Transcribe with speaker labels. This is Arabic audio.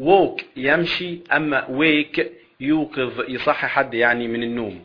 Speaker 1: ووك يمشي أما ويك يوقظ يصحي حد يعني من النوم.